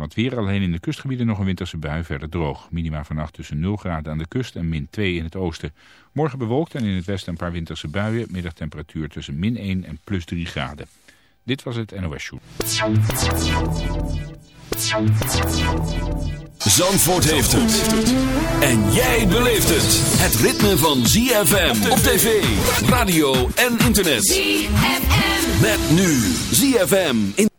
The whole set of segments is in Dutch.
Van het weer alleen in de kustgebieden nog een winterse bui, verder droog. Minima vannacht tussen 0 graden aan de kust en min 2 in het oosten. Morgen bewolkt en in het westen een paar winterse buien. Middagtemperatuur tussen min 1 en plus 3 graden. Dit was het NOS Show. Zandvoort heeft het. En jij beleeft het. Het ritme van ZFM op tv, radio en internet. ZFM. Met nu ZFM in...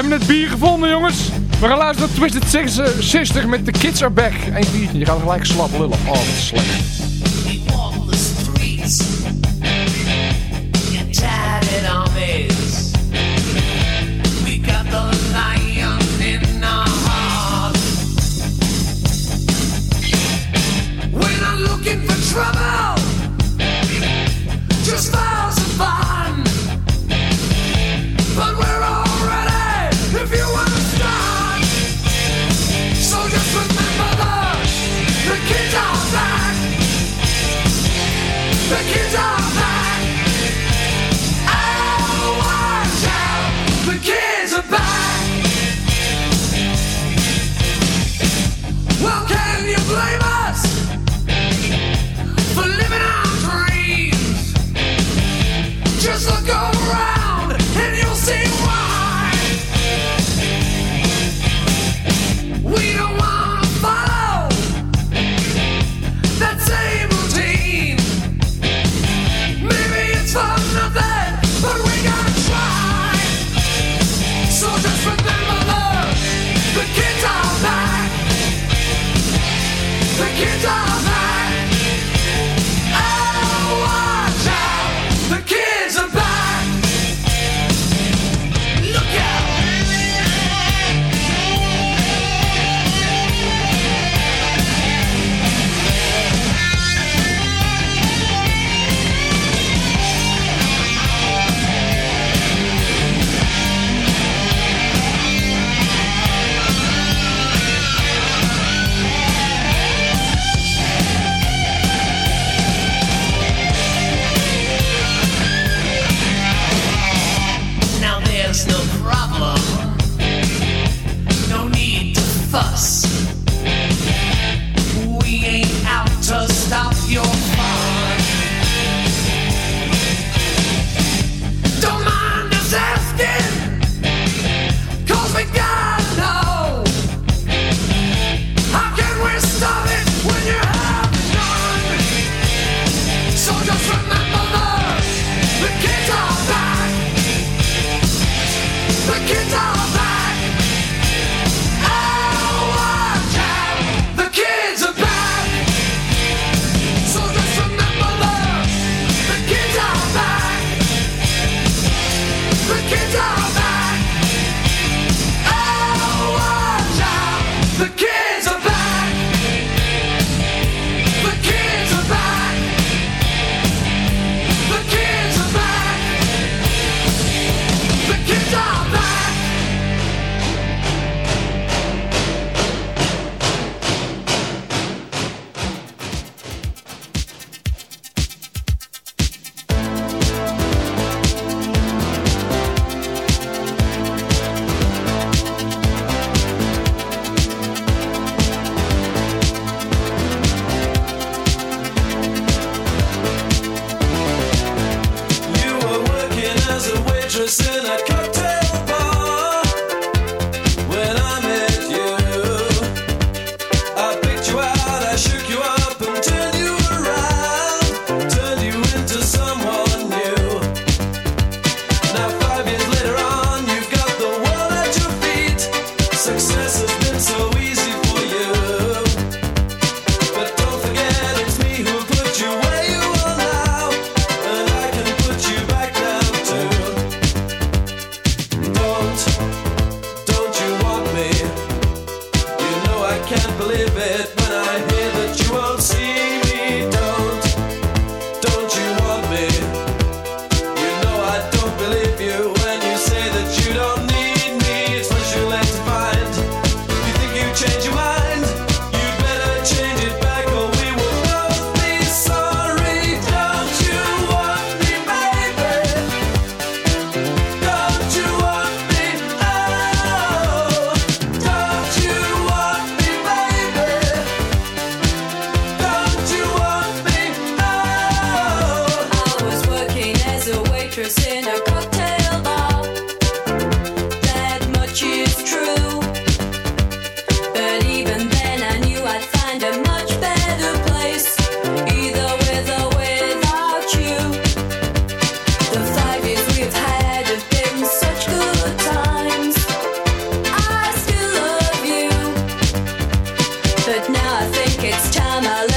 hebben het bier gevonden, jongens. We gaan luisteren naar Twisted Sister met The Kids Are Back. Eén biertje, je gaat gelijk slap lullen. Oh, dat is slecht. We na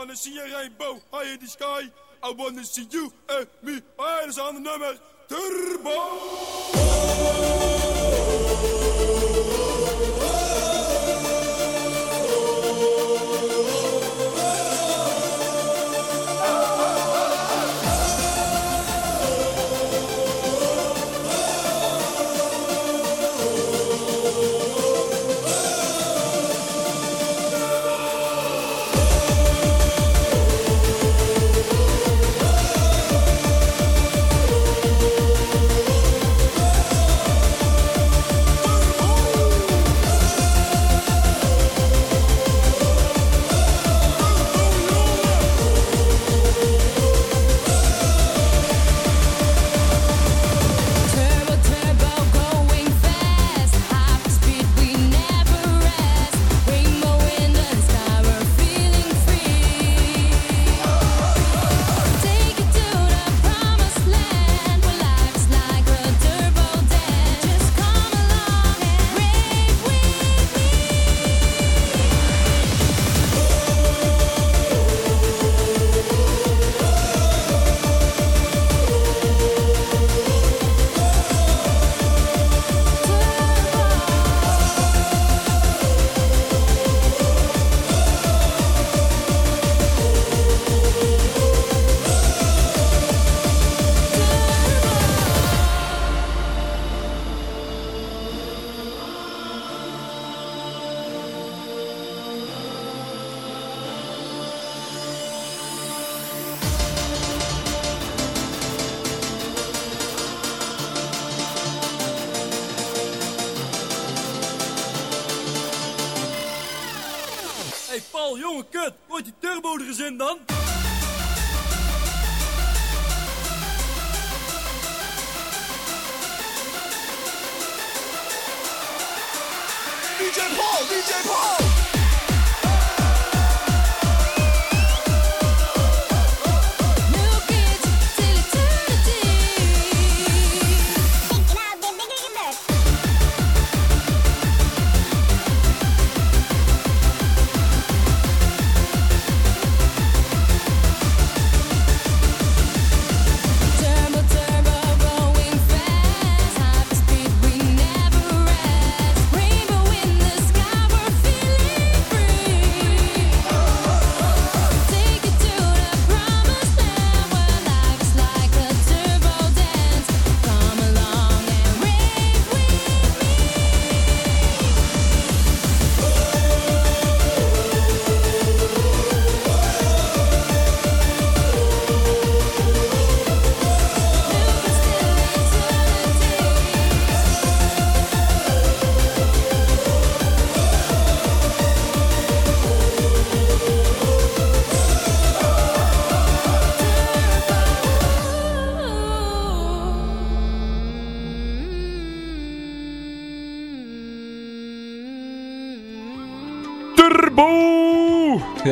wanna see a rainbow high in the sky. I wanna see you and me. Dat is aan de nummer. Turbo, jongen, kut. Wordt die turbo er eens in dan? DJ Paul, DJ Paul.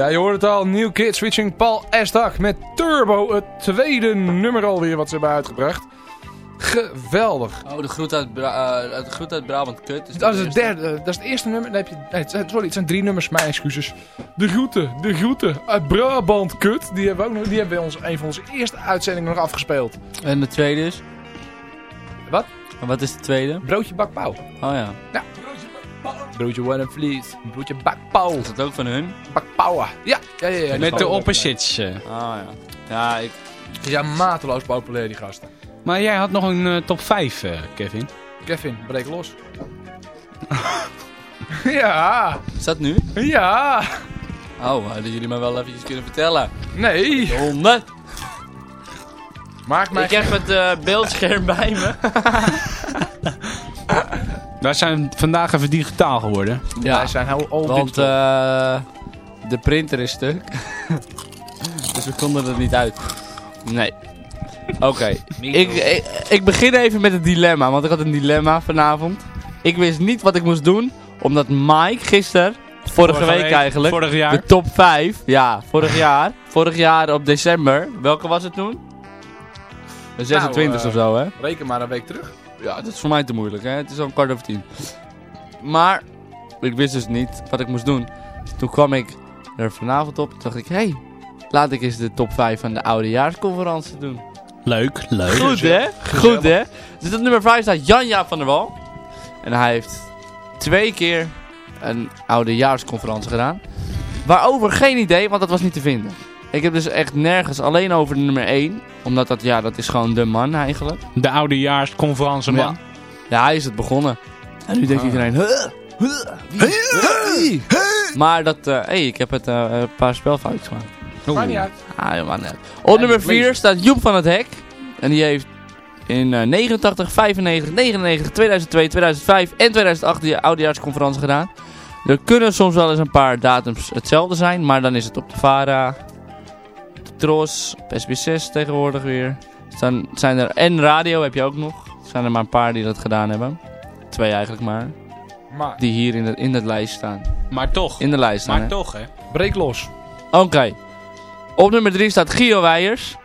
Ja, je hoort het al. New Kid switching Paul Estag met Turbo. Het tweede nummer alweer wat ze hebben uitgebracht. Geweldig. Oh, de groet uit, Bra eh, de groet uit Brabant kut. Dat is het derde. Dat is het eerste nummer. Dan heb je, nee, sorry, het zijn drie nummers. Mijn excuses. De groeten, de groeten uit Brabant Kut. Die hebben we ook nog. Die hebben we ons een van onze eerste uitzendingen nog afgespeeld. En de tweede is? Wat? En wat is de tweede? Broodje bakpauw. Oh ja. Broodje one and vlees. Broodje bakpauw. Is dat ook van hun? Bakpauwa. Ja, ja, ja. ja. Met de opposites. eh. Ah ja. Ja, ik... Die ja mateloos populair, die gasten. Maar jij had nog een eh, top 5, eh, Kevin. Kevin, breek los. ja, Is dat nu? ja. Oh, hadden jullie me wel eventjes kunnen vertellen. Nee. Honden. Maak mij Ik heb het beeldscherm bij me. Wij zijn vandaag even digitaal geworden. Wij zijn heel old Want eh de printer is stuk. dus we konden er niet uit. Nee. Oké. ik, ik, ik begin even met het dilemma. Want ik had een dilemma vanavond. Ik wist niet wat ik moest doen. Omdat Mike gisteren, vorige, week, eigenlijk, Vorig jaar. de top 5. Ja, vorig jaar. Vorig jaar op december. Welke was het toen? De 26 eh, of zo, hè? Reken maar een week terug. Ja, dat is voor mij te moeilijk, hè. Het is al een kwart over tien. Maar, ik wist dus niet wat ik moest doen. Toen kwam ik er vanavond op. Toen dacht ik, hé, hey, laat ik eens de top 5 van de oudejaarsconferentie doen. Leuk, leuk. Goed hè? Goed hè? Dus op nummer 5 staat Jan-Jaap van der Wal. En hij heeft twee keer een oudejaarsconferentie gedaan. Waarover geen idee, want dat was niet te vinden. Ik heb dus echt nergens alleen over de nummer 1. Omdat dat, ja, dat is gewoon de man eigenlijk. De oudejaarsconferentie man. Ja, hij is het begonnen. En nu denkt iedereen... Huh? Huh? Wie? Wie? Maar dat... eh hey, ik heb het eh, een paar spelfoutjes gemaakt. Maakt niet uit. Ah, helemaal net. Op nummer 4 staat Joep van het Hek. En die heeft in eh, 89, 95, 99, 2002, 2005 en 2008 die oudejaarsconferentie gedaan. Er kunnen soms wel eens een paar datums hetzelfde zijn, maar dan is het op de VARA, de TROS, op SB6 tegenwoordig weer. Dan zijn er, en radio heb je ook nog. Er zijn er maar een paar die dat gedaan hebben. Twee eigenlijk maar. Maar, Die hier in, de, in het lijst staan. Maar toch. In de lijst staan, Maar hè. toch hè. breek los. Oké. Op nummer 3 staat Gio Weijers.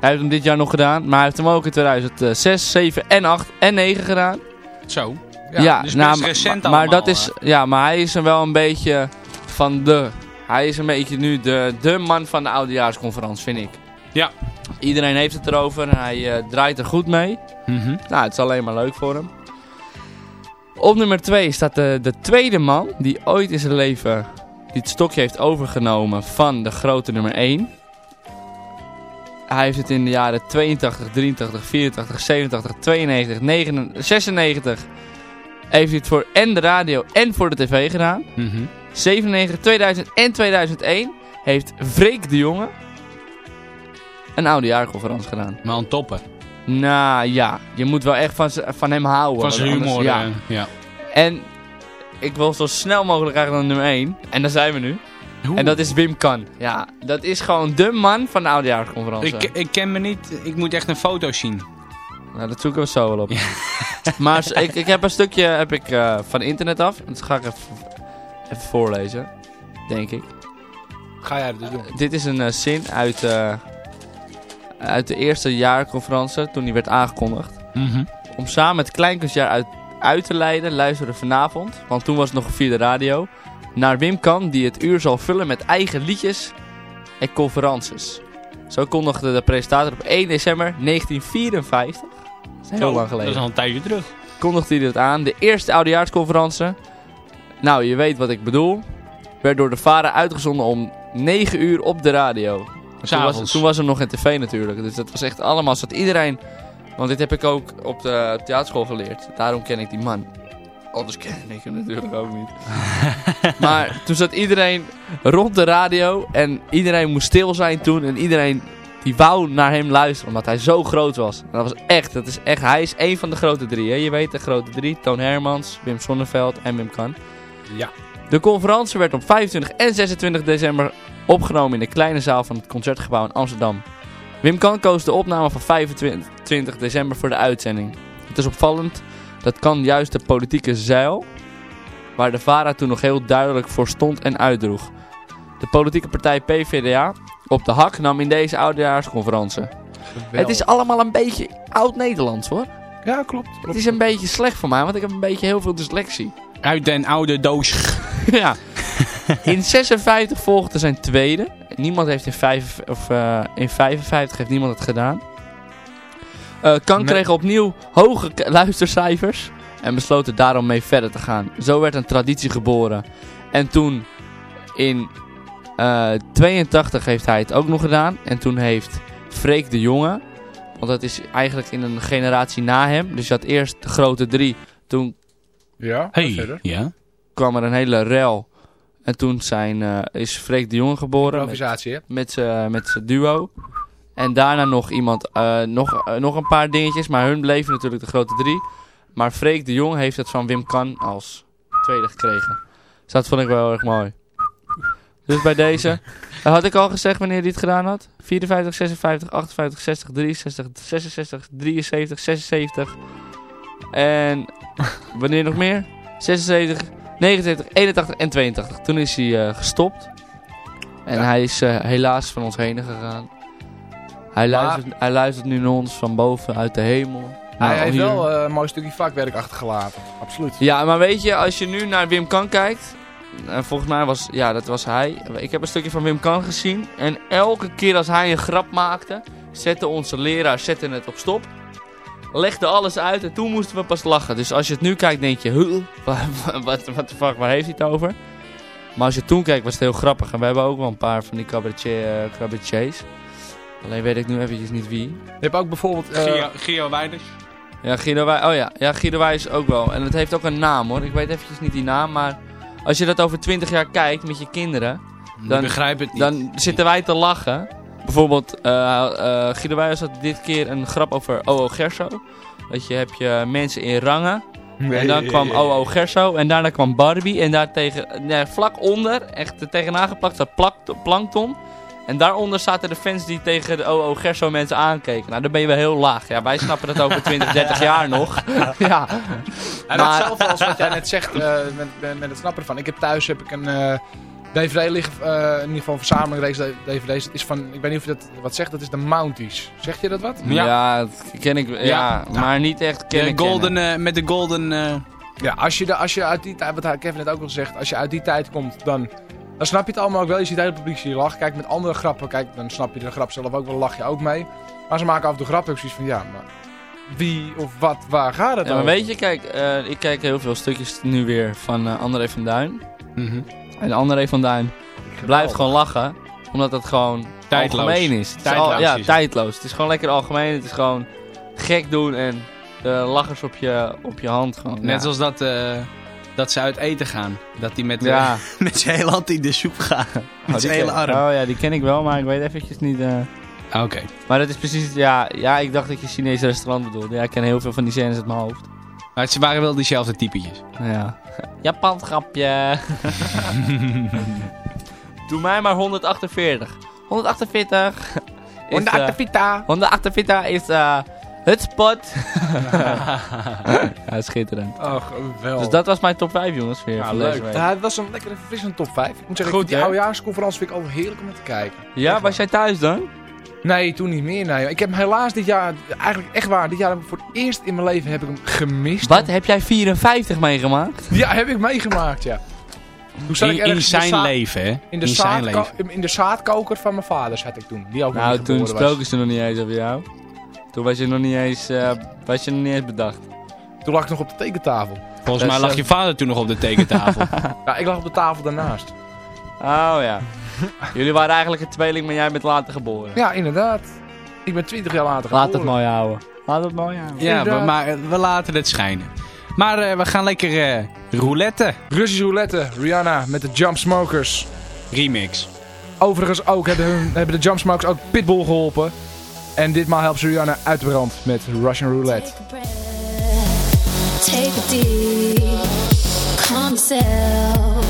Hij heeft hem dit jaar nog gedaan. Maar hij heeft hem ook in 2006, 7 en 8 en 9 gedaan. Zo. Ja, dus nou, recent maar, maar dat allemaal, is... Ja, maar hij is er wel een beetje van de... Hij is een beetje nu de, de man van de oudejaarsconferentie, vind ik. Ja. Iedereen heeft het erover. Hij eh, draait er goed mee. Mhm. Nou, het is alleen maar leuk voor hem. Op nummer 2 staat de, de tweede man die ooit in zijn leven die het stokje heeft overgenomen van de grote nummer 1. Hij heeft het in de jaren 82, 83, 84, 87, 92, 99, 96 heeft hij het voor en de radio en voor de tv gedaan. Mhm. 97, 2000 en 2001 heeft Freek de Jonge een oudejaarconferentie gedaan. Maar aan toppen. Nou ja, je moet wel echt van, van hem houden. Van zijn humor. Ja. eh, ja. En ik wil zo snel mogelijk eigenlijk naar nummer 1. En daar zijn we nu. En dat is Wim Kan. Ja, dat is gewoon de man van de oudejaarsconferentie. Ik, ik ken me niet. Ik moet echt een foto zien. Nou, dat zoeken we zo wel op. maar ik, ik heb een stukje heb ik, eh, van internet af. Dat ga ik even, even voorlezen. Denk ik. Ga jij het dus doen. Dit is een eh, zin uit, eh, uit de eerste jaarconferentie toen die werd aangekondigd. Mhm. Om samen het kleinkunstjaar uit, uit te leiden, luisteren we vanavond, want toen was het nog via de radio, naar Wim Kan die het uur zal vullen met eigen liedjes en conferences. Zo kondigde de presentator op 1 december 1954, dat is heel Zo, lang Dat is geleden, al een tijdje terug. kondigde hij dit aan. De eerste oudejaarsconferentie, nou je weet wat ik bedoel, werd door de VARA uitgezonden om 9 uur op de radio. Toen was, toen was er nog geen tv natuurlijk. Dus dat was echt allemaal, zat iedereen... Want dit heb ik ook op de theaterschool geleerd. Daarom ken ik die man. Anders ken ik hem natuurlijk ook niet. maar toen zat iedereen rond de radio. En iedereen moest stil zijn toen. En iedereen die wou naar hem luisteren. Omdat hij zo groot was. En dat was echt, dat is echt. Hij is één van de grote drie. Hè? Je weet de grote drie. Toon Hermans, Wim Sonneveld en Wim Kan. Ja. De conferentie werd op 25 en 26 december opgenomen in de kleine zaal van het Concertgebouw in Amsterdam. Wim Kan koos de opname van 25 december voor de uitzending. Het is opvallend dat Kan juist de politieke zeil, waar de VARA toen nog heel duidelijk voor stond en uitdroeg. De politieke partij PvdA op de hak nam in deze oudejaarsconferentie. Het is allemaal een beetje oud-Nederlands hoor. Ja, klopt. klopt. Het is een beetje slecht voor mij, want ik heb een beetje heel veel dyslexie. Uit den oude doos. ja. In 56 volgde zijn tweede. Niemand heeft in, vijf, of, eh, in 55 heeft niemand het gedaan. Eh Kan kreeg opnieuw hoge luistercijfers. En besloot er daarom mee verder te gaan. Zo werd een traditie geboren. En toen in eh 82 heeft hij het ook nog gedaan. En toen heeft Freek de Jonge. Want dat is eigenlijk in een generatie na hem. Dus je had eerst de grote drie. Toen Ja, Hey. Ja. kwam er een hele rel. En toen zijn, eh, is Freek de Jonge geboren met, Improvisatie, hè? met zijn met z'n duo. En daarna nog iemand, eh, nog, eh, nog een paar dingetjes. Maar hun bleven natuurlijk de grote drie. Maar Freek de Jong heeft het van Wim Kan als tweede gekregen. Dus dat vond ik wel heel erg mooi. Dus bij deze. had ik al gezegd wanneer hij het gedaan had? 54, 56, 58, 60, 63, 66, 73, 76. En wanneer nog meer? 76, 79, 81 en 82. Toen is hij eh, gestopt. En Ja. hij is eh, helaas van ons heen gegaan. Hij, Maar- luistert, hij luistert nu naar ons van boven uit de hemel. Nou, hij heeft hier. wel eh, een mooi stukje vakwerk achtergelaten. Absoluut. Ja, maar weet je, als je nu naar Wim Kan kijkt, En volgens mij was, ja, dat was hij. Ik heb een stukje van Wim Kan gezien. En elke keer als hij een grap maakte, zette onze leraar zette het op stop. Legde alles uit en toen moesten we pas lachen. Dus als je het nu kijkt, denk je, huh, wat, wat, wat de fuck, waar heeft hij het over? Maar als je toen kijkt, was het heel grappig. En we hebben ook wel een paar van die cabaretier, eh, cabaretiers. Alleen weet ik nu eventjes niet wie. Je hebt ook bijvoorbeeld... eh, Gio. Ja, Guido Wij. Oh ja, ja Guido Wijs ook wel. En het heeft ook een naam hoor. Ik weet eventjes niet die naam, maar als je dat over 20 jaar kijkt met je kinderen, Dan- begrijp het niet. dan zitten wij te lachen. Bijvoorbeeld, eh eh Guido Wijs had dit keer een grap over OO Gerso. Dat je heb je mensen in rangen. En dan kwam OO Gerso en daarna kwam Barbie. En daar tegen, nee, vlak onder, echt tegenaan geplakt, staat plak- plankton. En daaronder zaten de fans die tegen de OO Gerso mensen aankeken. Nou, dan ben je wel heel laag. Ja, wij snappen dat over 20, 30 jaar nog. ja. En Maar- hetzelfde als wat jij net zegt eh, met, met, met het snappen ervan. Ik heb thuis heb ik een eh, DVD liggen, eh, in ieder geval een verzameling DVD's. Het is van, ik weet niet of je dat wat zegt, dat is de Mounties. Zeg je dat wat? Ja, Ja. dat ken ik. Ja, Ja. maar niet echt kennen. De golden, eh, met de golden... eh, Ja, als je, de, als je uit die tijd, wat Kevin net ook al zegt, als je uit die tijd komt, dan, dan snap je het allemaal ook wel. Je ziet het hele publiek je lachen. Kijk, met andere grappen, kijk, dan snap je de grap zelf ook wel, lach je ook mee. Maar ze maken af en toe grappen zoiets van, ja, maar wie of wat, waar gaat het Ja, maar over? weet je, kijk, eh, ik kijk heel veel stukjes nu weer van eh, André van Duin. mhm. En André van Duin blijft gewoon lachen, omdat het gewoon Tijdloos. algemeen is. Het is Tijdloos al- ja, is tijdloos. Het is gewoon lekker algemeen. Het is gewoon gek doen en de lachers op je, op je hand gewoon. Net ja. zoals dat, eh, dat ze uit eten gaan. Dat die met, Ja. met zijn hele hand in de soep gaan. Oh, Met die zijn hele arm. Oh ja, die ken ik wel, maar ik weet eventjes niet... eh. Oké. Maar dat is precies, ja, ja, ik dacht dat je Chinese restaurant bedoelde. Ja, ik ken heel veel van die scènes uit mijn hoofd. Maar ze waren wel diezelfde typetjes. Ja. Japan grapje. Doe mij maar 148. 148 is, eh, Vita. 148 is eh het spot. ja, schitterend. Oh, geweldig. Dus dat was mijn top 5 jongens weer Ja, van leuk. deze week. Ja, het was een lekkere verfrissende top 5. Ik moet zeggen, Goed, die hè? oudejaarsconferentie vind ik altijd heerlijk om naar te kijken. Ja, was jij thuis dan? Nee, toen niet meer. Nee. Ik heb hem helaas dit jaar, eigenlijk echt waar, dit jaar voor het eerst in mijn leven heb ik hem gemist. Wat, heb jij 54 meegemaakt? Ja, heb ik meegemaakt, ja. Toen zat ik In, in zijn leven, hè? In de, in zijn leven. in de zaadkoker van mijn vader zat ik toen. Die ook Nou, niet toen geboren was. ze nog niet eens over jou. Toen was je nog niet eens, eh, was je nog niet eens bedacht. Toen lag ik nog op de tekentafel. Volgens mij lag je vader toen nog op de tekentafel. Ja, ik lag op de tafel daarnaast. Oh ja. Jullie waren eigenlijk een tweeling, maar jij bent later geboren. Ja, inderdaad. Ik ben 20 jaar later geboren. Laat het mooi houden. Laat het mooi houden. ja, Inderdaad. maar, eh, we laten het schijnen. Maar eh, we gaan lekker eh roulette Russische roulette, Rihanna met de Jump Smokers. remix. Overigens ook hebben, hun, hebben de Jump Smokers ook Pitbull geholpen. En ditmaal helpt Rihanna uit de brand met Russian Roulette. Take a breath, take a deep, calm yourself.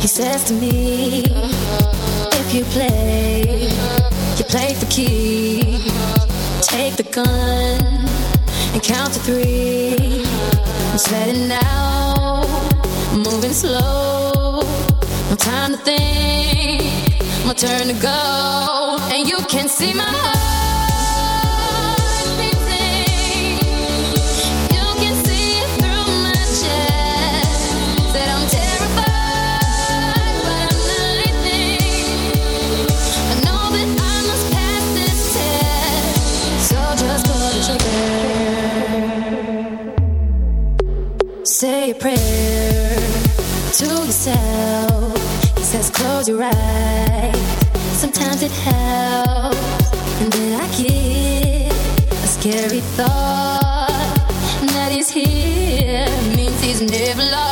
He says to me, if you play, you play for keeps. Take the gun and count to three. I'm sweating now, moving slow. No time to think, my turn to go. And you can see my heart yourself. He says, close your eyes. Sometimes it helps. And then I get a scary thought that he's here. Means he's never lost.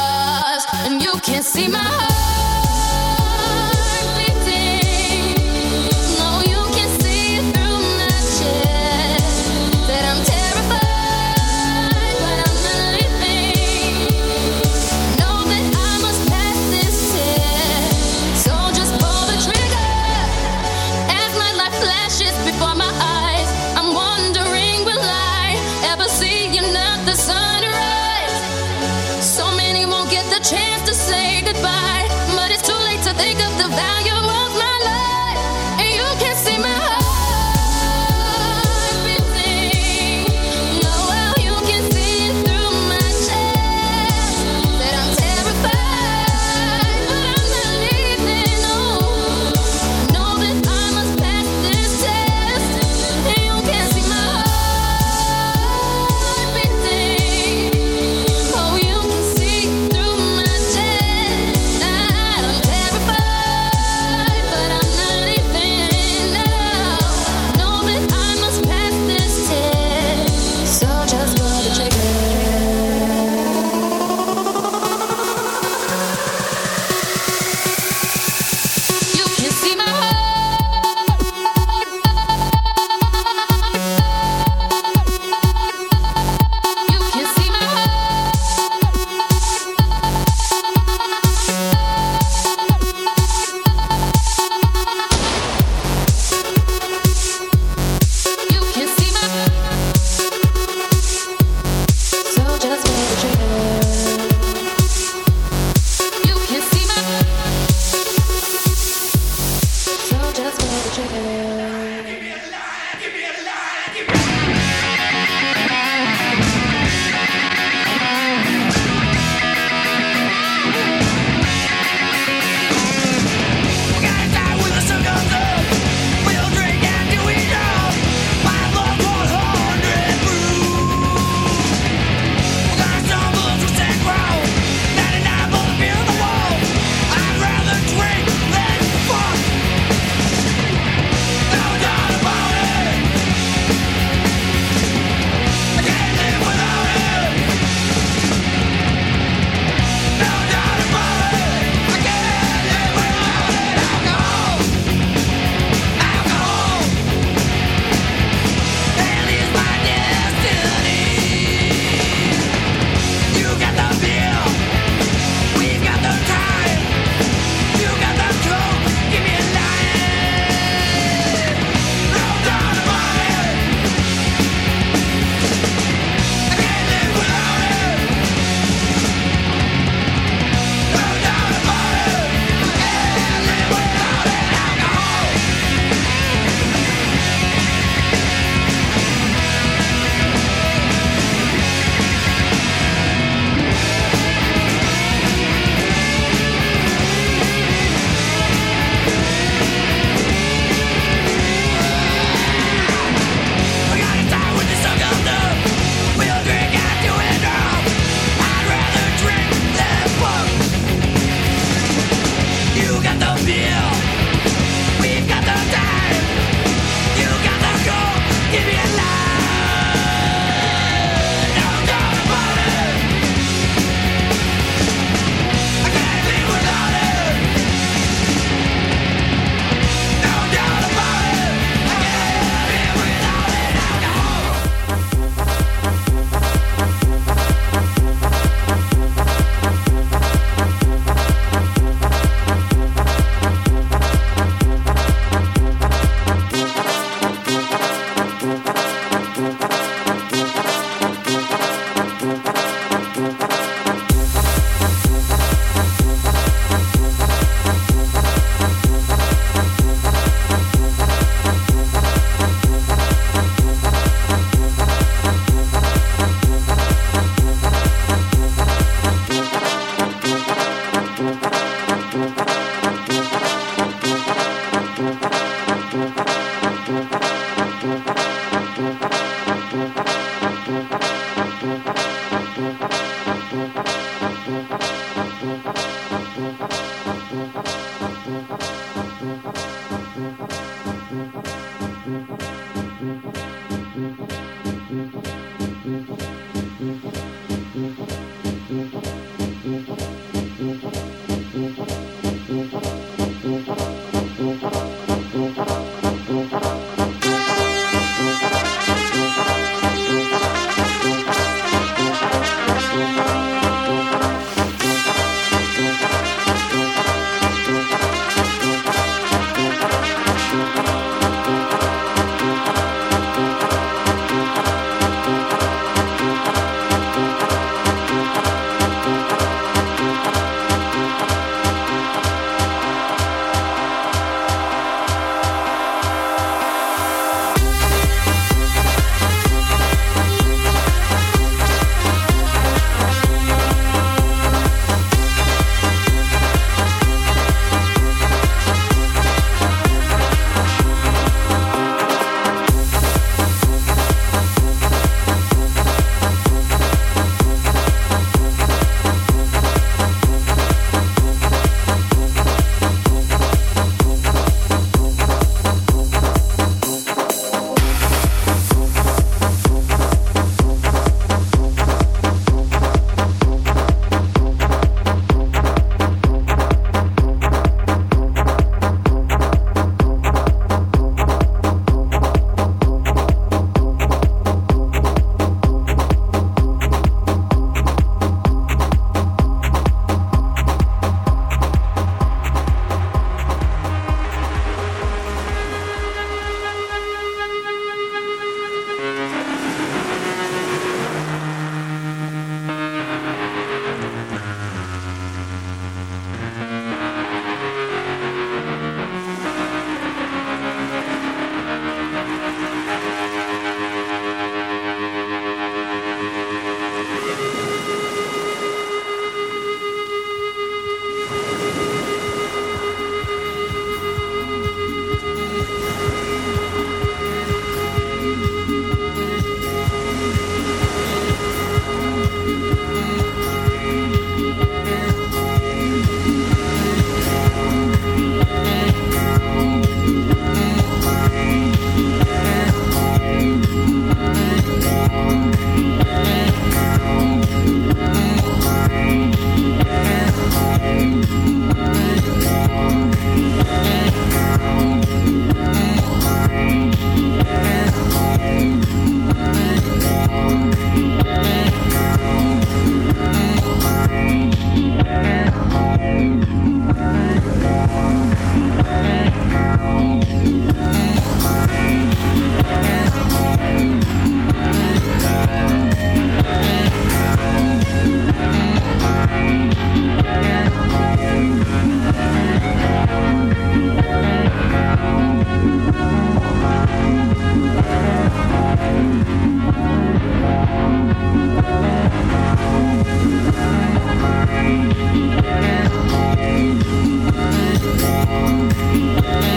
won't.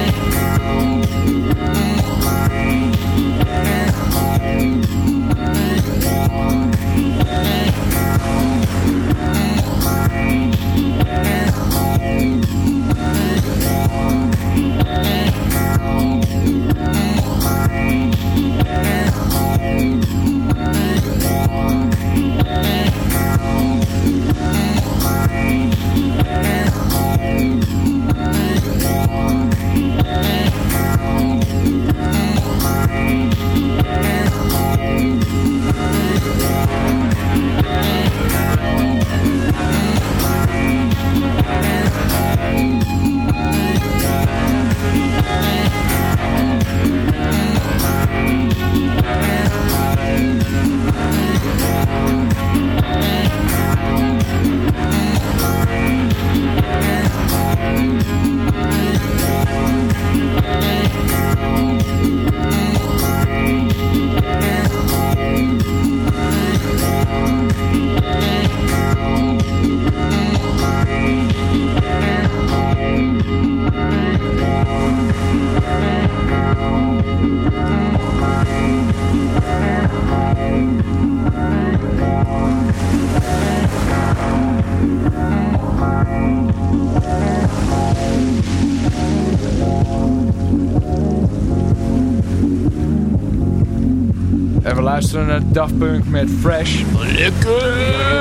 Luisteren naar Daft Punk met Fresh. Lekker!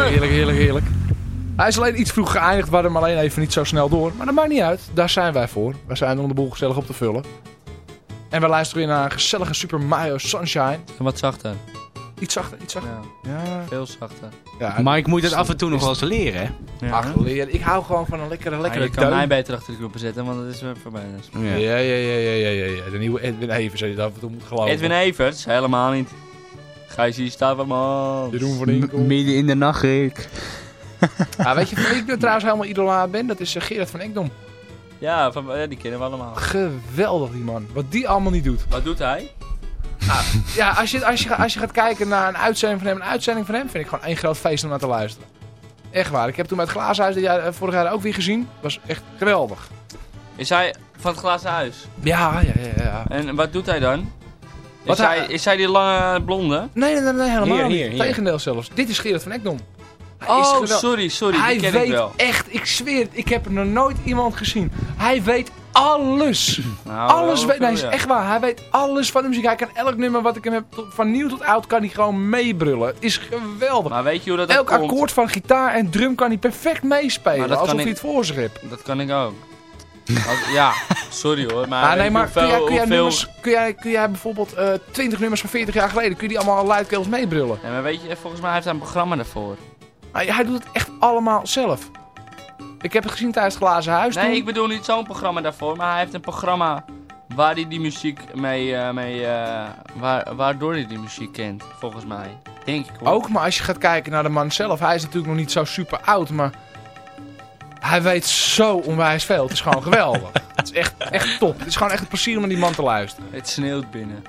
Heerlijk, heerlijk, heerlijk. Hij is alleen iets vroeg geëindigd, hadden hem alleen even niet zo snel door. Maar dat maakt niet uit, daar zijn wij voor. Wij zijn om de boel gezellig op te vullen. En we luisteren weer naar een gezellige Super Mario Sunshine. En wat zachter. Iets zachter, iets zachter. Ja, Ja, veel zachter. ja Maar ik moet het af en toe nog wel eens leren, hè? Ja, Ach, leer. Ik hou gewoon van een lekkere, lekkere je kan deun. mij beter achter de knoppen zetten, want dat is weer voorbij. dus. Ja, ja, ja, ja, ja, ja, ja. De nieuwe Edwin Evers, zou je dat af en toe moet geloven. Edwin Evers? Helemaal niet. Gijs hier staat van man. Jeroen van Inkel. Midden in de nacht, Rick. Ah, weet je van wie ik nu trouwens helemaal idolaat ben? Dat is eh, Gerard van Ekdom. Ja, van, ja, die kennen we allemaal. Geweldig die man. Wat die allemaal niet doet. Wat doet hij? Ja, als je, als, je, als je gaat kijken naar een uitzending van hem, een uitzending van hem, vind ik gewoon één groot feest om naar te luisteren. Echt waar. Ik heb toen met het Glazenhuis dit jaar, eh, vorig jaar ook weer gezien. Was echt geweldig. Is hij van het glazen huis? Ja, ja, ja. ja. En wat doet hij dan? Is, hij, hij- is hij die lange blonde? Nee, nee, nee, nee, helemaal Hier, niet. hier. Tegendeel zelfs. Dit is Gerard van Ekdom. Hij Oh, sorry, sorry. Hij die ken weet ik wel. echt, ik zweer het, ik heb er nog nooit iemand gezien. Hij weet alles. Nou, alles weet, nee, is echt waar. Hij weet alles van de muziek. Hij kan elk nummer wat ik hem heb, van nieuw tot oud, kan hij gewoon meebrullen. Het is geweldig. Maar weet je hoe dat Elk komt? akkoord van gitaar en drum kan hij perfect meespelen. Alsof hij het voor zich heeft. Dat kan ik ook. Als- ja, sorry hoor. Maar, Ah, nee, maar kun jij, kun, jij nummers, kun, jij, kun jij bijvoorbeeld eh 20 nummers van 40 jaar geleden, kun je die allemaal luidkeels meebrullen? Nee, maar weet je, volgens mij heeft hij een programma daarvoor. Maar hij doet het echt allemaal zelf. Ik heb het gezien tijdens het Glazen Huis Nee, toen. ik bedoel niet zo'n programma daarvoor, maar hij heeft een programma waar hij die muziek mee, eh, mee eh, waar, waardoor hij die muziek kent, volgens mij. Denk ik hoor. Ook, maar als je gaat kijken naar de man zelf, hij is natuurlijk nog niet zo super oud, maar hij weet zo onwijs veel. Het is gewoon geweldig. Het is echt, echt top. Het is gewoon echt een plezier om naar die man te luisteren. Het sneeuwt binnen.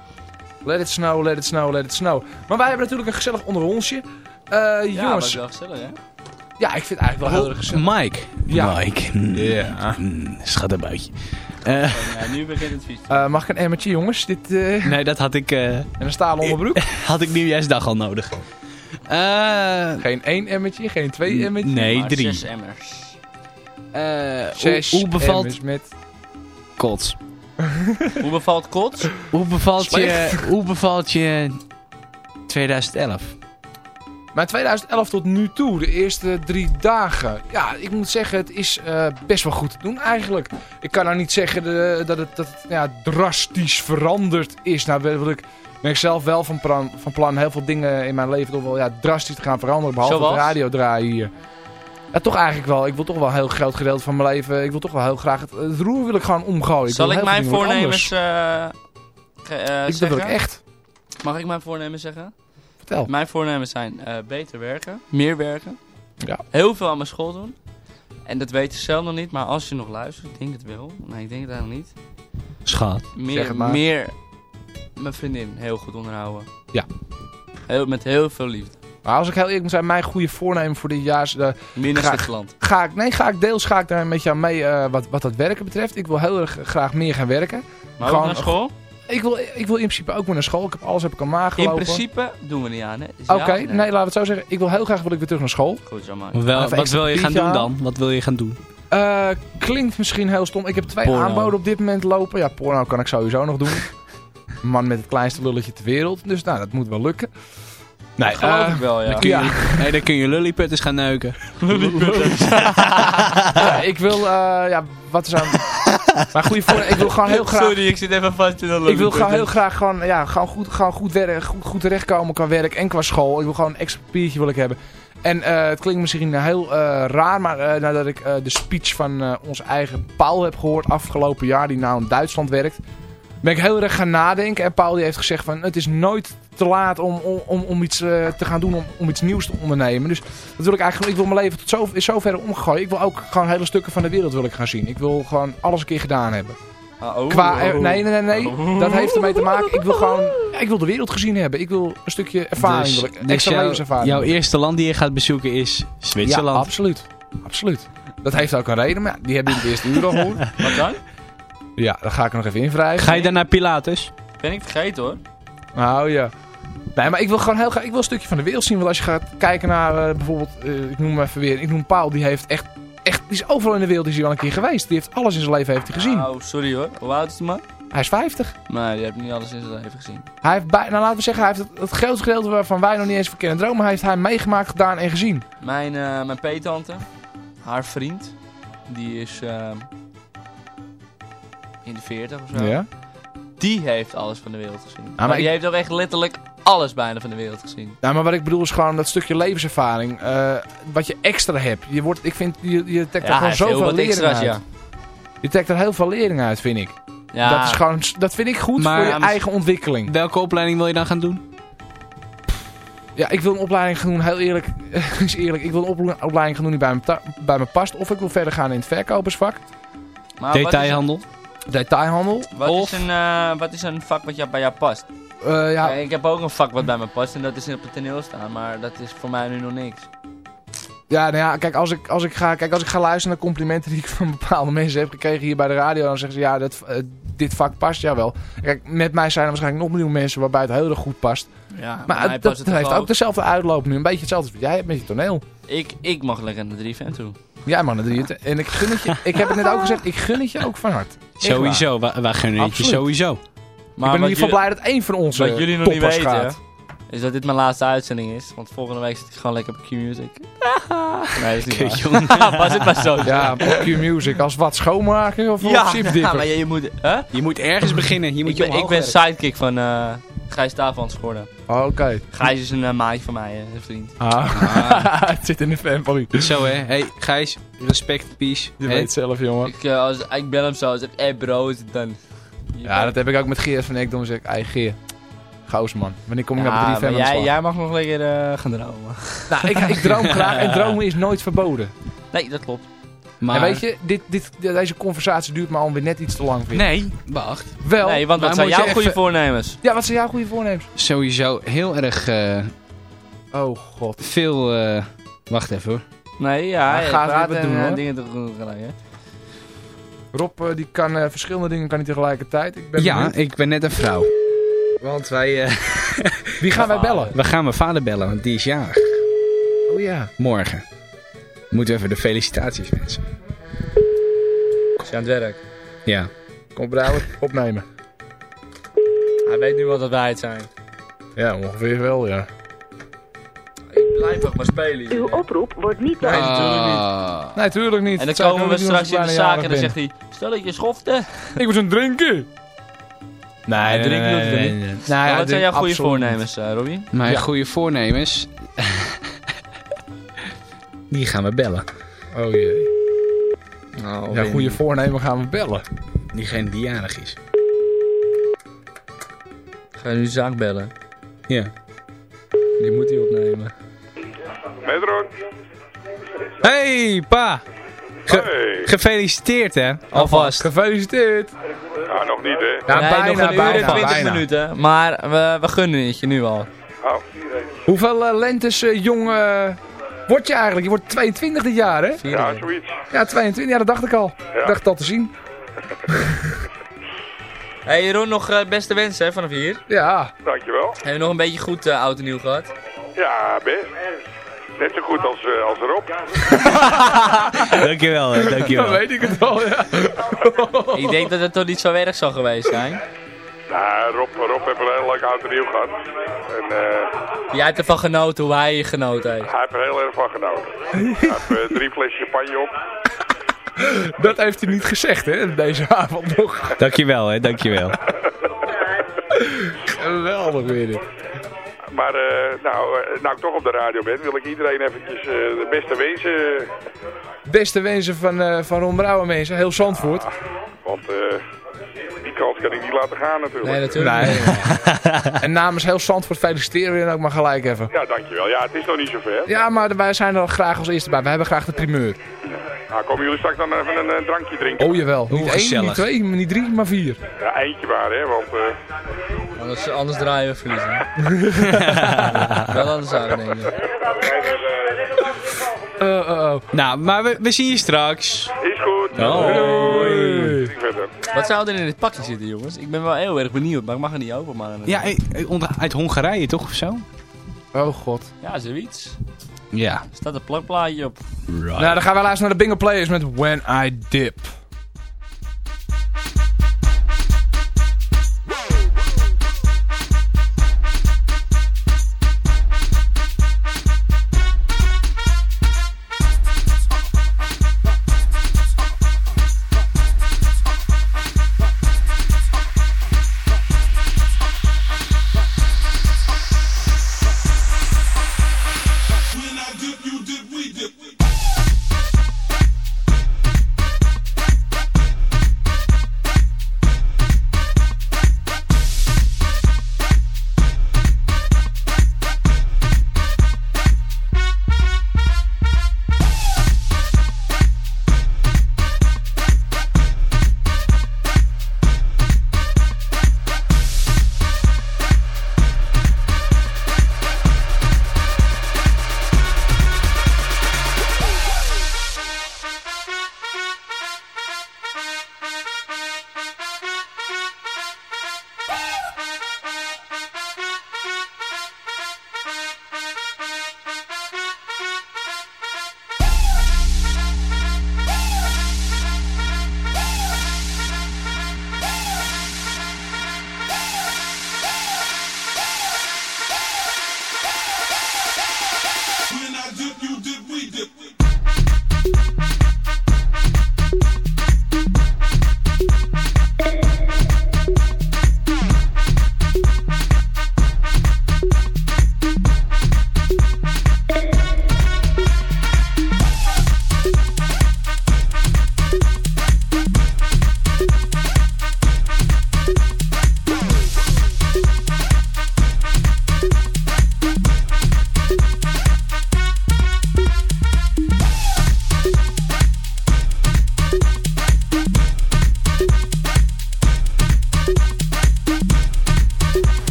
Let it snow, let it snow, let it snow. Maar wij hebben natuurlijk een gezellig onderonsje. Eh Ja, jongens, wel gezellig hè? ja, ik vind het eigenlijk wel heel erg gezellig. Mike. Ja. Mike. Ja. mm, Schattenbuitje. Eh, En, ja, nu begint het vies. Eh, mag ik een emmertje, jongens? Dit, eh, nee, dat had ik, eh, en een stalen onderbroek? had ik nieuwjaarsdag al nodig. Eh, geen één emmertje, geen twee emmertjes. nee, Maar drie. Zes emmers. Eh, hoe, hoe bevalt emmers met... kots? Hoe bevalt kots? Hoe bevalt, je, hoe bevalt je 2011? Maar 2011 tot nu toe, de eerste drie dagen. Ja, ik moet zeggen, het is eh, best wel goed te doen eigenlijk. Ik kan nou niet zeggen de- dat het, dat het ja, drastisch veranderd is. Nou wil ik, ben ik zelf wel van plan, van plan heel veel dingen in mijn leven toch wel ja, drastisch te gaan veranderen. Behalve Zoals? het radio draaien hier. Ja, toch eigenlijk wel. Ik wil toch wel een heel groot gedeelte van mijn leven. Ik wil toch wel heel graag het, het roer wil ik gewoon omgooien. Zal ik mijn voornemens eh, eh, Ik, dat wil ik echt. Mag ik mijn voornemens zeggen? Vertel. Mijn voornemens zijn eh, beter werken, meer werken, Ja. heel veel aan mijn school doen. En dat weet je zelf nog niet, maar als je nog luistert, ik denk het wel. Nee, ik denk het eigenlijk niet. Schat. Zeg Meer, meer mijn vriendin heel goed onderhouden. Ja. Heel, met heel veel liefde. Maar als ik heel eerlijk moet zijn, mijn goede voornemen voor dit jaar is... eh, Minder. Zwitserland. ga ik, nee, ga ik deels ga ik daar met jou mee eh, wat, wat dat werken betreft. Ik wil heel erg graag meer gaan werken. Maar Gewoon ook naar school? Ik wil, ik wil in principe ook weer naar school. Ik heb alles heb ik al In nagelopen. principe doen we niet aan, hè? Oké, nee. laten we het zo zeggen. Ik wil heel graag wil ik weer terug naar school. Goed zo, man. Wel, wat wil je gaan doen dan? Wat wil je gaan doen? Eh, klinkt misschien heel stom. Ik heb twee Porno. aanboden op dit moment lopen. Ja, porno kan ik sowieso nog doen. Man met het kleinste lulletje ter wereld. Dus nou, dat moet wel lukken. Nee, Dat geloof eh, ik wel, ja. Dan kun je, Ja. nee, dan kun je lullyputters gaan neuken. ja, ik wil, eh, ja, wat is aan... Maar goede voor, ik wil gewoon heel graag... Sorry, ik zit even vast in de Ik wil gewoon heel graag gewoon, ja, gewoon goed, gewoon goed, werken, goed, goed terechtkomen qua werk en qua school. Ik wil gewoon een extra papiertje wil ik hebben. En eh, het klinkt misschien heel eh, raar, maar eh, nadat ik eh, de speech van eh, onze eigen Paul heb gehoord afgelopen jaar, die nou in Duitsland werkt, ben ik heel erg gaan nadenken. En Paul die heeft gezegd van, het is nooit te laat om, om, om, om iets eh, te gaan doen, om, om iets nieuws te ondernemen. Dus dat wil ik eigenlijk, ik wil mijn leven tot zo, in zoverre omgooien. Ik wil ook gewoon hele stukken van de wereld wil ik gaan zien. Ik wil gewoon alles een keer gedaan hebben. Ah, Qua, er- nee, nee, nee, nee. Oh. Dat heeft ermee te maken. Ik wil gewoon, ja, ik wil de wereld gezien hebben. Ik wil een stukje ervaring, Dus- wil ik, dus extra levenservaring. Jouw eerste land die je gaat bezoeken is ja, Zwitserland. absoluut. Absoluut. Dat heeft ook een reden, maar ja, die hebben we in het eerste uur al gehoord. Wat dan? Ja, dan ga ik er nog even invrijven. Ga je dan naar Pilatus? Ben ik vergeten hoor. Nou ja. Nee, maar ik wil gewoon heel graag, ik wil een stukje van de wereld zien. Want als je gaat kijken naar eh, bijvoorbeeld, eh, ik noem hem even weer, ik noem Paul, die heeft echt echt, die is overal in de wereld is hij al een keer geweest. Die heeft alles in zijn leven heeft hij gezien. Oh, sorry hoor. Hoe oud is die man? Hij is 50. Maar die heeft niet alles in zijn leven gezien. Hij heeft bij, nou laten we zeggen, hij heeft het, het grootste gedeelte waarvan wij nog niet eens verkennen dromen, heeft hij meegemaakt, gedaan en gezien. Mijn, eh mijn peetante, haar vriend, die is in de 40 of zo. Ja. Die heeft alles van de wereld gezien. maar maar die ik- heeft ook echt letterlijk alles bijna van de wereld gezien. Nou, maar wat ik bedoel is gewoon dat stukje levenservaring, eh, wat je extra hebt. Je wordt, ik vind, je, je trekt er Ja, gewoon zoveel wat lering extra's, uit. ja. Je trekt er heel veel lering uit, vind ik. Ja, Dat, is gewoon, dat vind ik goed Maar- voor je Ja, eigen ontwikkeling. Welke opleiding wil je dan gaan doen? Ja, ik wil een opleiding gaan doen, heel eerlijk. is eerlijk. Ik wil een ople- opleiding gaan doen die bij me, bij me past. Of ik wil verder gaan in het verkopersvak. maar wat is- Detailhandel? Detailhandel. Wat Of- is, een, eh, wat is een vak wat jou, bij jou past? Eh, ja, Ja, ik heb ook een vak wat bij me past en dat is op het toneel staan, maar dat is voor mij nu nog niks. Ja, nou ja, kijk als, ik, als, ik ga, kijk, als ik ga luisteren naar complimenten die ik van bepaalde mensen heb gekregen hier bij de radio, dan zeggen ze, ja, dat, eh, dit vak past, jawel. Kijk, met mij zijn er waarschijnlijk nog miljoen mensen waarbij het heel erg goed past. Ja, Maar het, dat heeft ook dezelfde uitloop nu. Een beetje hetzelfde als wat jij hebt met je toneel. ik, ik mag lekker naar 3 fan toe. Jij man, drie. En ik gun het je, ik heb het net ook gezegd, ik gun het je ook van hart. Echt Sowieso, wij, wij gunnen het je sowieso. Maar ik ben in ieder geval blij dat één van onze Wat jullie nog niet weten, gaat. is dat dit mijn laatste uitzending is. Want volgende week zit ik gewoon lekker op Q-Music. nee, dat is niet waar. Was het maar zo. Ja, Q Music als wat schoonmaken of ja, of chipdipper? ja, maar je, je moet... Hè? Je moet ergens beginnen. Je moet Ik je ben, ik ben sidekick van eh Gijs Tavans geworden. Oh, Oké. Gijs is een eh, maatje van mij, hè, een vriend. Ah. het zit in de fan van u. Zo hè. Hey Gijs, respect, peace. Je Hey, weet zelf, jongen. Ik, eh, als, ik bel hem zo, als ik hey bro, is het dan... Je Ja, dat heb ik ook met Geert van Ekdom. Zeg ik, ei Geer. Goos man. Wanneer kom ik Ja, naar 3 fan jij, jij mag nog lekker eh, gaan dromen. Nou, ik, ik droom graag en dromen is nooit verboden. Nee, dat klopt. Maar... En weet je, dit, dit, deze conversatie duurt me alweer net iets te lang. Vind. ik. Nee, wacht. Wel. nee, want maar wat zijn jouw goede even- voornemens? Ja, wat zijn jouw goede voornemens? Sowieso heel erg eh, Oh god. veel... eh, wacht even hoor. Nee, ja, Maar je gaat en, doen, eh, hoor. dingen tegelijk, hè. Rob eh, die kan eh, verschillende dingen kan hij tegelijkertijd. Ik ben Ja, benieuwd. ik ben net een vrouw. Want wij... eh, Wie gaan wij bellen? we gaan mijn vader bellen, want die is jarig. Oh ja. Morgen. Moeten we even de felicitaties wensen. Is je aan het werk? Ja. Kom Brouwer, opnemen. Hij weet nu wel dat wij het zijn. Ja, ongeveer wel, ja. Ik blijf nog maar spelen. Uw oproep wordt niet Nee, beantwoord. natuurlijk niet. Ah. Nee, tuurlijk niet. En dan Dat zou ik komen we ook niet doen als straks ik in de zaak en dan jarig zegt hij... Stel dat je schofte. ben. Ik was aan het drinken. Nee, nee, nee, nee, nee. Nou, ja, wat zijn jouw goede absoluut voornemens, eh Robbie? Mijn Ja. goede voornemens... die gaan we bellen. Oh jee. Oh, Ja, goede voornemen gaan we bellen. Diegene die jarig is. Ga je nu de zaak bellen? Ja. Die moet hij opnemen. Metro. Hey, pa! Ge- Hey. Gefeliciteerd, hè? Alvast. Gefeliciteerd. Ja, nog niet, hè. Ja, nee, bijna, nog een uur bijna, en 20 bijna. minuten. Maar we, we gunnen het je nu al. Oh. Hoeveel eh, lentes eh, jong eh, word je eigenlijk? Je wordt 22 dit jaar, hè? Ja, zoiets. Ja, 22, ja, dat dacht ik al. Ja. Ik dacht het al te zien. Hey Jeroen, nog eh, beste wensen hè, vanaf hier. Ja. Dankjewel. Hebben we nog een beetje goed uh, oud en nieuw gehad? Ja, best. Net zo goed als, eh, als Rob. Dankjewel, hè, Dan dankjewel. weet ik het al, ja. Ik denk dat het toch niet zo erg zou geweest zijn. Nou, Rob, Rob heeft een heel leuk oud en nieuw gehad. En eh, Jij hebt ervan genoten hoe hij genoten heeft. hij heeft er heel erg van genoten. Hij heeft eh, drie flesjes champagne op. Dat heeft hij niet gezegd, hè, deze avond nog. Dankjewel, hè, dankjewel. Geweldig weer dit. Maar eh, nou, eh, nou ik toch op de radio ben, wil ik iedereen eventjes eh, de beste wensen. Beste wensen van, eh van Ron Brouwer, mensen. Heel Zandvoort. Want eh, die kans kan ik niet laten gaan natuurlijk. Nee, natuurlijk Nee. En namens heel Zandvoort feliciteren we je ook maar gelijk even. Ja, dankjewel. Ja, het is nog niet zo ver. Ja, maar wij zijn er graag als eerste bij. Wij hebben graag de primeur. Nou, komen jullie straks dan even een, drankje drinken? Oh jawel. Niet één, niet twee, niet drie, maar vier. Ja, eentje maar, hè, want eh, Anders, anders draaien we verliezen. Wel aan de zaak Eh, eh, oh. Nou, maar we, we zien je straks. is goed. Hoi. Wat zou er in dit pakje zitten, jongens? Ik ben wel heel erg benieuwd, maar ik mag er niet openmaken. Ja, eh, eh, uit Hongarije toch of zo? Oh god. Ja, zoiets. Ja. staat een plakplaatje op. Right. Nou, dan gaan we luisteren naar de Bingo Players met When I Dip.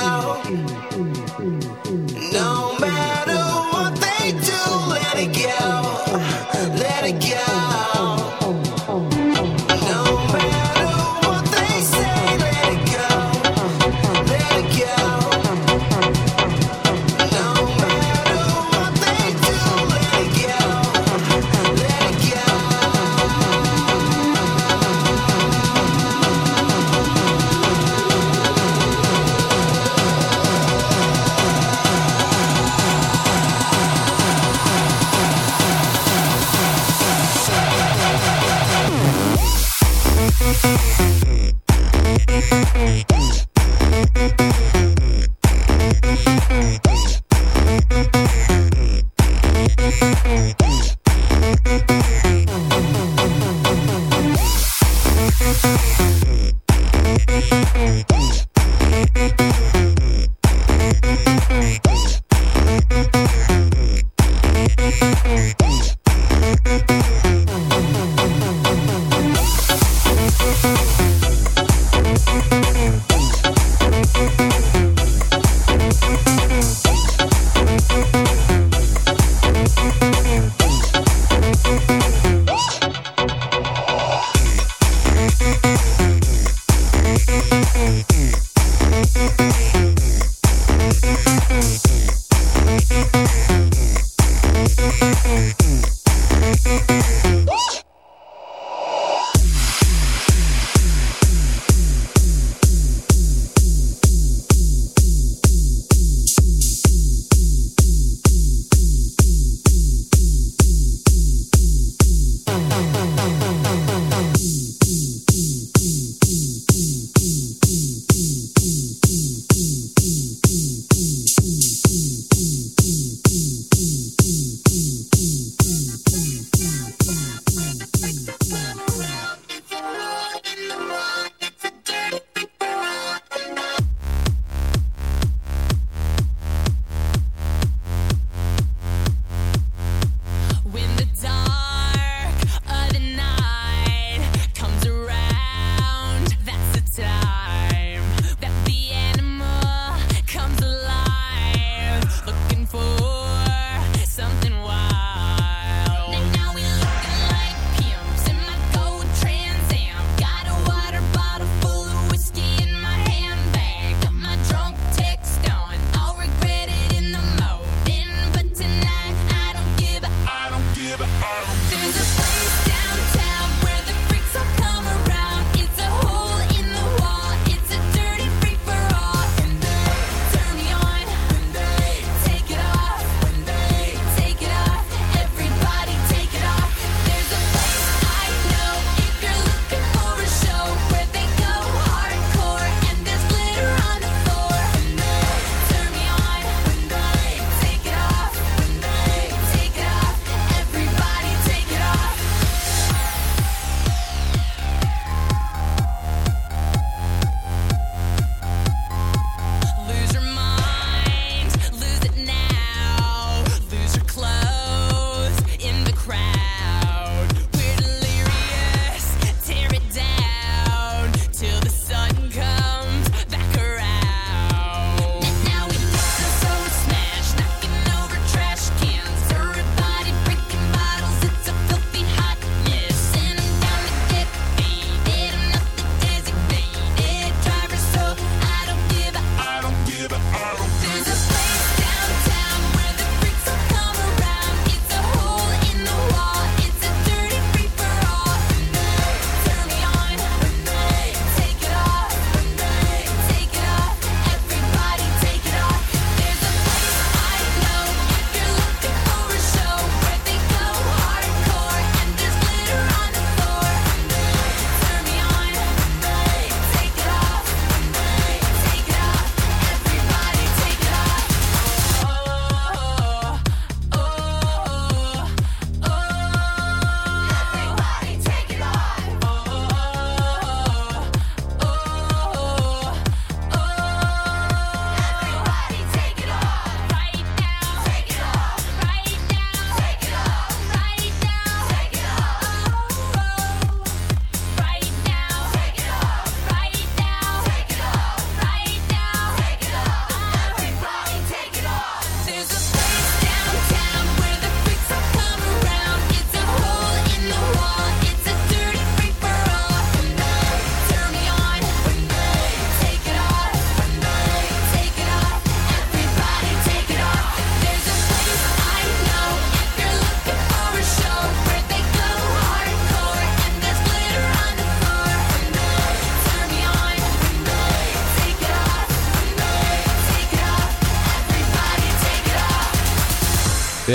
Let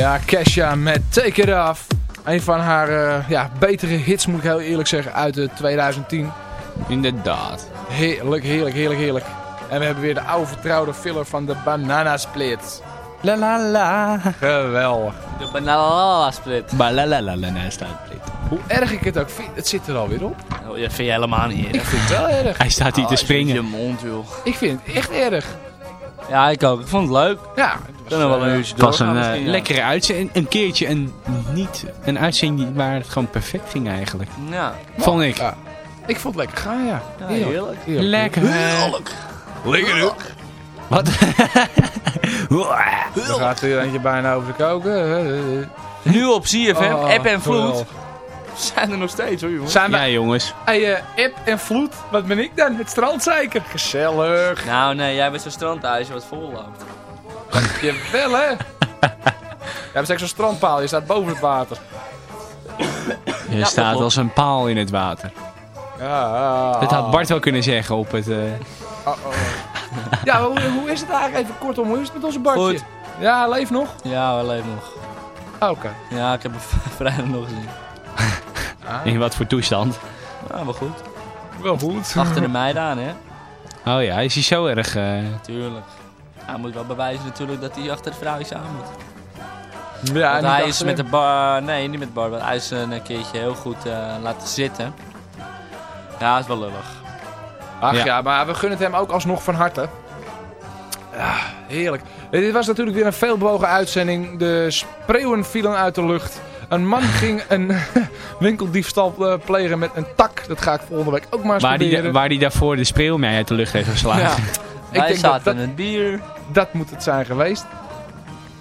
Ja, Kesha met Take It Off. Een van haar eh, ja, betere hits, moet ik heel eerlijk zeggen, uit de 2010. Inderdaad. Heerlijk, heerlijk, heerlijk, heerlijk. En we hebben weer de oude vertrouwde filler van de Banana Split. La la la. Geweldig. De banana split. Ba la la la la la staat Brit. Hoe erg ik het ook vind, het zit er alweer op. Oh, dat vind je helemaal niet Ik vind het wel erg. Hij staat hier te Oh, springen. Je mond, joh. Ik vind het echt erg. Ja, ik ook. Ik vond het leuk. Ja, Er wel een uurtje Het was door. een eh, lekkere uitzending. Een keertje een niet een uitzending waar het gewoon perfect ging eigenlijk. Ja, Vond ik. Ja. Ik vond het lekker gaan, ja. ja heerlijk. Lekker. Lekker, joh. Wat? Dan gaat er eentje bijna over de koken. Nu op CFM, Oh, app en vloed. geweldig. Zijn er nog steeds hoor, jongens. Zijn we... Ja jongens. Hey, eh, Ip en Vloed, wat ben ik dan? Het strand zeker? Gezellig. Nou nee, jij bent zo'n strandhuisje wat vol loopt. Jawel, hè? Ja, we zijn zo'n strandpaal. Je staat boven het water. Je staat als een paal in het water. Ja. Dat had Bart wel kunnen zeggen op het... eh, Oh, oh. Ja, hoe, hoe is het eigenlijk? Even kortom, hoe is het met onze Bartje? Goed. Ja, hij leeft nog? Ja, we leven nog. Ah, Oké. Ja, ik heb hem vrijdag nog gezien. in wat voor toestand. Ja, maar goed. Wel goed. Achter de meiden aan, hè? Oh ja, is hij zo erg... eh, Tuurlijk. Hij moet wel bewijzen natuurlijk dat hij achter de vrouwtje aan moet. Ja, Want hij is met de bar... Nee, niet met de bar. Hij is een keertje heel goed eh, laten zitten. Ja, dat is wel lullig. Ach ja. Ja. maar we gunnen het hem ook alsnog van harte. Ja, heerlijk. Dit was natuurlijk weer een veelbewogen uitzending. De spreeuwen vielen uit de lucht. Een man ging een winkeldiefstal eh, plegen met een tak. Dat ga ik volgende week ook maar eens waar, die, proberen. waar die daarvoor de spreeuw mee uit de lucht heeft geslagen. Ja. Ik Wij denk dat, zaten dat, in het bier. dat moet het zijn geweest.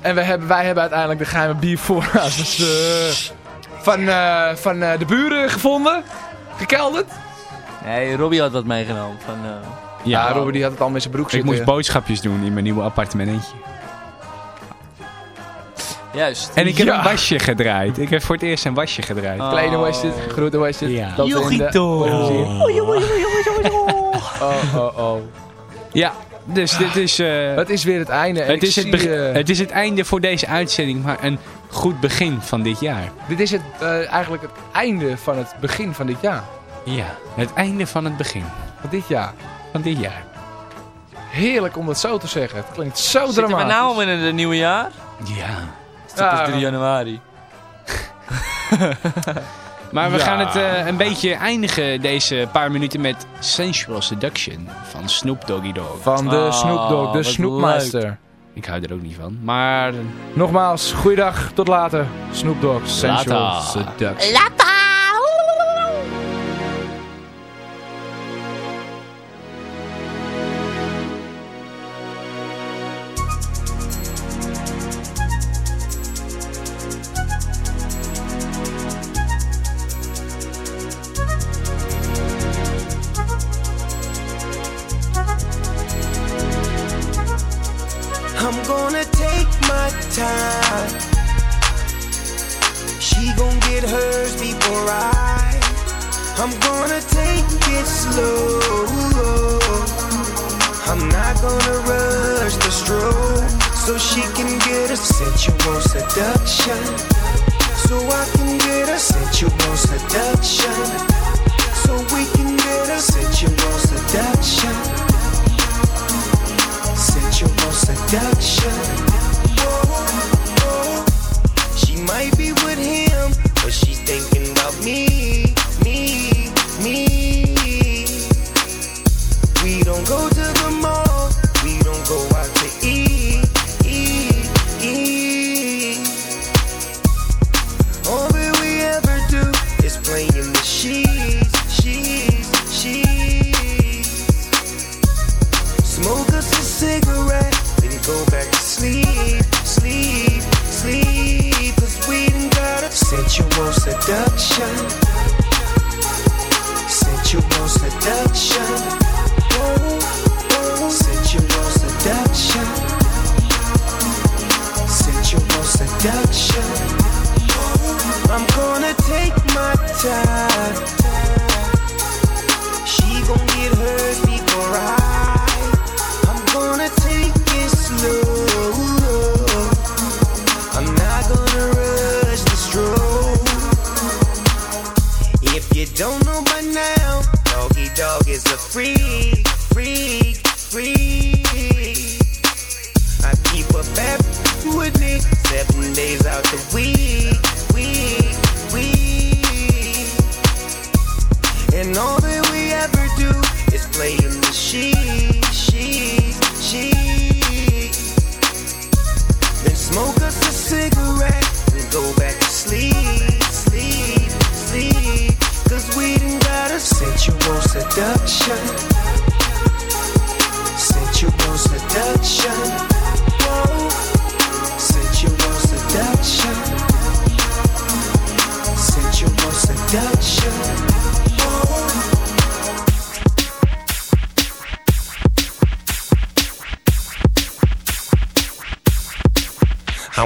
En we hebben, wij hebben uiteindelijk de geheime biervoorraad dus, eh, van, eh, van eh, de buren gevonden. Gekelderd. Nee, Robbie had wat meegenomen. Van, eh, Ja, Robert die had het al met zijn broek ik zitten. moest boodschapjes doen in mijn nieuwe appartementje. Juist. En ik heb Ja. een wasje gedraaid. Ik heb voor het eerst een wasje gedraaid. Oh. Kleine was het, grote was het. Ja. In de- Jochito. Oh, oh, oh. Ja, dus dit is... eh, Het is weer het einde. het, is het, zie, eh, het is het einde voor deze uitzending, maar een goed begin van dit jaar. dit is het, eh, eigenlijk het einde van het begin van dit jaar. Ja, het einde van het begin Van dit jaar. van dit jaar. Heerlijk om dat zo te zeggen. Het klinkt zo Zitten we dramatisch. nou al in het nieuwe jaar? Ja. Het is Ja. pas 3 januari. Maar we Ja. gaan het eh, een beetje eindigen, deze paar minuten, met Sensual Seduction van Snoop Doggy Dogg. Van de Oh, Snoop Dogg, de Snoepmeister. Ik hou er ook niet van, maar... Nogmaals, goeiedag, tot later. Snoop Dogg, Sensual Later. Seduction.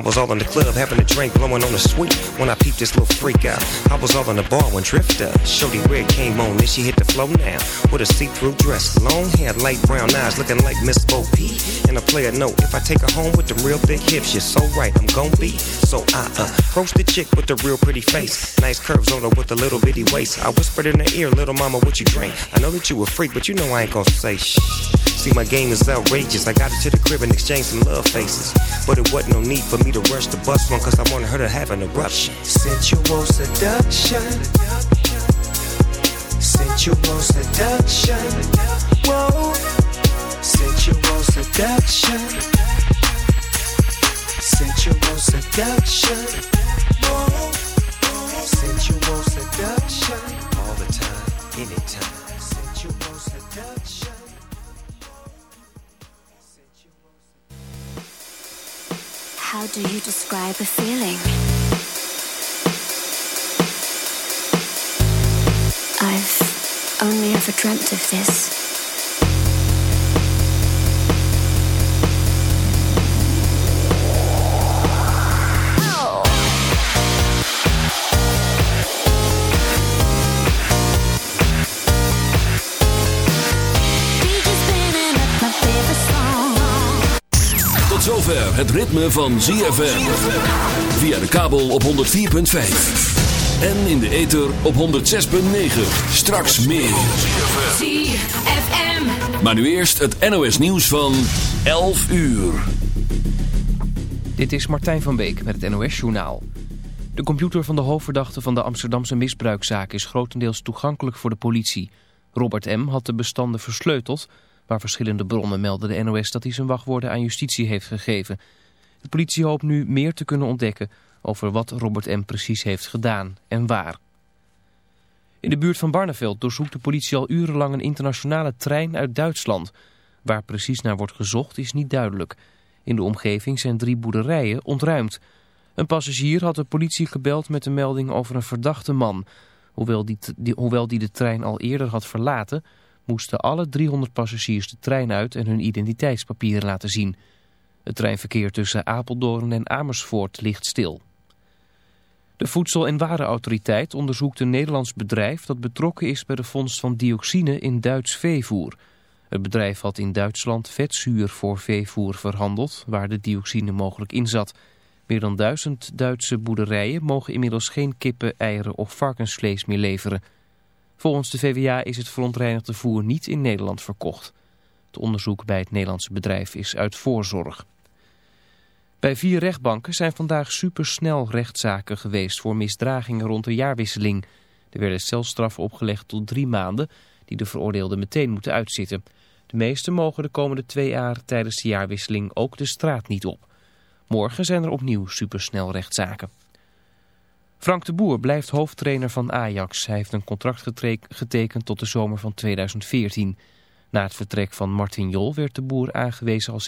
Was all in the club having a drink, blowing on the sweet when I peeped this little freak out. I was all in the bar when Drifter, Shorty Red came on, then she hit the flow now with a see-through dress, long hair, light brown eyes, looking like Miss Bo Peep. And a player note, if I take her home with the real big hips, you're so right, I'm gon' be. So I uh, approach the chick with the real pretty face, nice curves on her with a little bitty waist. I whispered in her ear, little mama, what you drink? I know that you a freak, but you know I ain't gon' say shh. See, my game is outrageous. I got her to the crib and exchanged some love faces. But it wasn't no need for me to rush the bus one, cause I wanted her to have an eruption. Sensual seduction. Sensual seduction. Whoa. Sensual seduction. Sensual seduction. Whoa. Sensual seduction. All the time, anytime. How do you describe a feeling? I've only ever dreamt of this. Zover het ritme van ZFM. Via de kabel op 104.5. En in de ether op 106.9. Straks meer. ZFM. Maar nu eerst het NOS nieuws van 11 uur. Dit is Martijn van Beek met het NOS-journaal. De computer van de hoofdverdachte van de Amsterdamse misbruikzaak is grotendeels toegankelijk voor de politie. Robert M. had de bestanden versleuteld, maar verschillende bronnen melden de NOS dat hij zijn wachtwoorden aan justitie heeft gegeven. De politie hoopt nu meer te kunnen ontdekken over wat Robert M. precies heeft gedaan en waar. In de buurt van Barneveld doorzoekt de politie al urenlang een internationale trein uit Duitsland. Waar precies naar wordt gezocht is niet duidelijk. In de omgeving zijn drie boerderijen ontruimd. Een passagier had de politie gebeld met een melding over een verdachte man. Hoewel die, die- hoewel die de trein al eerder had verlaten, moesten alle 300 passagiers de trein uit en hun identiteitspapieren laten zien. Het treinverkeer tussen Apeldoorn en Amersfoort ligt stil. De Voedsel- en Warenautoriteit onderzoekt een Nederlands bedrijf dat betrokken is bij de vondst van dioxine in Duits veevoer. Het bedrijf had in Duitsland vetzuur voor veevoer verhandeld, waar de dioxine mogelijk in zat. Meer dan duizend Duitse boerderijen mogen inmiddels geen kippen, eieren of varkensvlees meer leveren. Volgens de VWA is het verontreinigde voer niet in Nederland verkocht. Het onderzoek bij het Nederlandse bedrijf is uit voorzorg. Bij vier rechtbanken zijn vandaag supersnel rechtszaken geweest voor misdragingen rond de jaarwisseling. Er werden celstraffen opgelegd tot drie maanden die de veroordeelden meteen moeten uitzitten. De meesten mogen de komende twee jaar tijdens de jaarwisseling ook de straat niet op. Morgen zijn er opnieuw supersnel rechtszaken. Frank de Boer blijft hoofdtrainer van Ajax. Hij heeft een contract getekend tot de zomer van 2014. Na het vertrek van Martin Jol werd de Boer aangewezen als